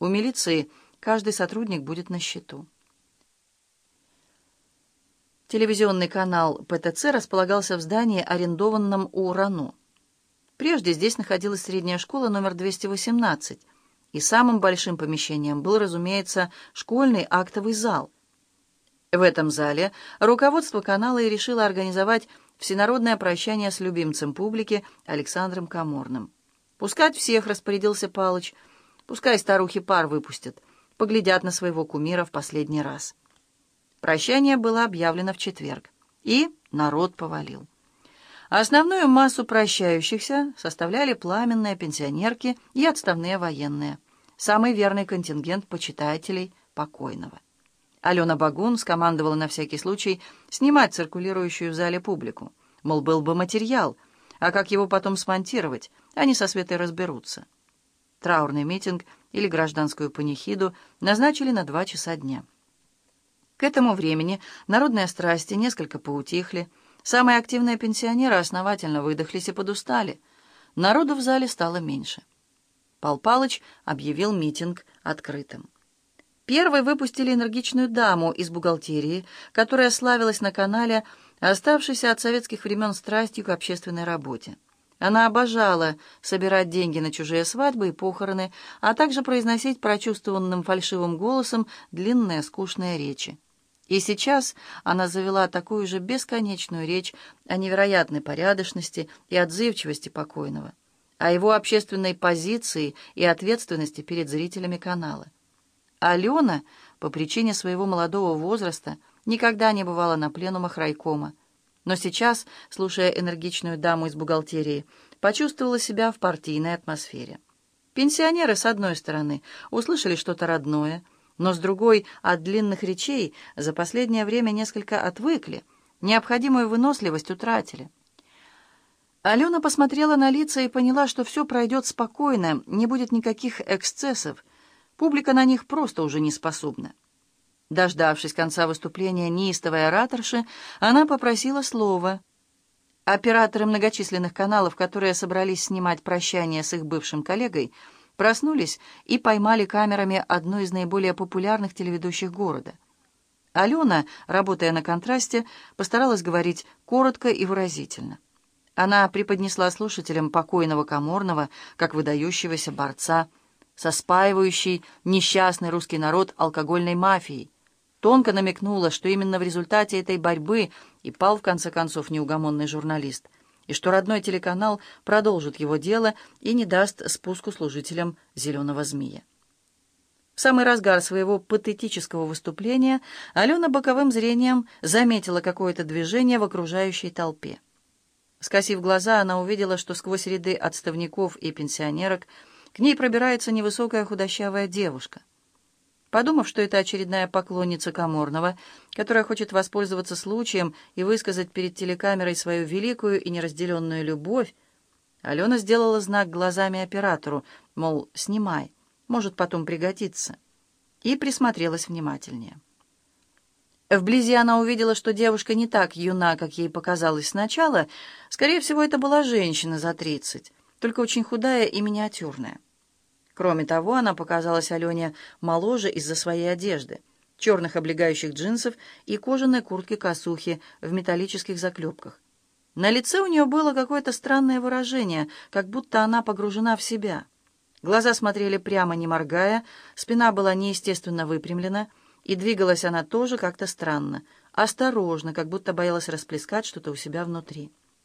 У милиции каждый сотрудник будет на счету. Телевизионный канал ПТЦ располагался в здании, арендованном у РАНО. Прежде здесь находилась средняя школа номер 218, и самым большим помещением был, разумеется, школьный актовый зал. В этом зале руководство канала и решило организовать всенародное прощание с любимцем публики Александром Каморным. «Пускать всех», — распорядился Палыч, — «пускай старухи пар выпустят, поглядят на своего кумира в последний раз». Прощание было объявлено в четверг, и народ повалил. Основную массу прощающихся составляли пламенные пенсионерки и отставные военные, самый верный контингент почитателей покойного. Алена Багун скомандовала на всякий случай снимать циркулирующую в зале публику. Мол, был бы материал, а как его потом смонтировать, они со Светой разберутся. Траурный митинг или гражданскую панихиду назначили на два часа дня. К этому времени народные страсти несколько поутихли, самые активные пенсионеры основательно выдохлись и подустали. Народу в зале стало меньше. Пал Палыч объявил митинг открытым. Первой выпустили энергичную даму из бухгалтерии, которая славилась на канале, оставшейся от советских времен страстью к общественной работе. Она обожала собирать деньги на чужие свадьбы и похороны, а также произносить прочувствованным фальшивым голосом длинные скучные речи. И сейчас она завела такую же бесконечную речь о невероятной порядочности и отзывчивости покойного, о его общественной позиции и ответственности перед зрителями канала. Алена, по причине своего молодого возраста, никогда не бывала на пленумах райкома. Но сейчас, слушая энергичную даму из бухгалтерии, почувствовала себя в партийной атмосфере. Пенсионеры, с одной стороны, услышали что-то родное, но с другой, от длинных речей за последнее время несколько отвыкли, необходимую выносливость утратили. Алена посмотрела на лица и поняла, что все пройдет спокойно, не будет никаких эксцессов, Публика на них просто уже не способна. Дождавшись конца выступления неистовой ораторши, она попросила слова. Операторы многочисленных каналов, которые собрались снимать прощание с их бывшим коллегой, проснулись и поймали камерами одну из наиболее популярных телеведущих города. Алена, работая на контрасте, постаралась говорить коротко и выразительно. Она преподнесла слушателям покойного Каморного как выдающегося борца со спаивающей несчастный русский народ алкогольной мафией. Тонко намекнула, что именно в результате этой борьбы и пал в конце концов неугомонный журналист, и что родной телеканал продолжит его дело и не даст спуску служителям «Зеленого змея». В самый разгар своего патетического выступления Алена боковым зрением заметила какое-то движение в окружающей толпе. Скосив глаза, она увидела, что сквозь ряды отставников и пенсионерок – к ней пробирается невысокая худощавая девушка. Подумав, что это очередная поклонница Каморного, которая хочет воспользоваться случаем и высказать перед телекамерой свою великую и неразделенную любовь, Алена сделала знак глазами оператору, мол, снимай, может потом пригодиться, и присмотрелась внимательнее. Вблизи она увидела, что девушка не так юна, как ей показалось сначала. Скорее всего, это была женщина за тридцать только очень худая и миниатюрная. Кроме того, она показалась Алене моложе из-за своей одежды, черных облегающих джинсов и кожаной куртки-косухи в металлических заклепках. На лице у нее было какое-то странное выражение, как будто она погружена в себя. Глаза смотрели прямо, не моргая, спина была неестественно выпрямлена, и двигалась она тоже как-то странно, осторожно, как будто боялась расплескать что-то у себя внутри.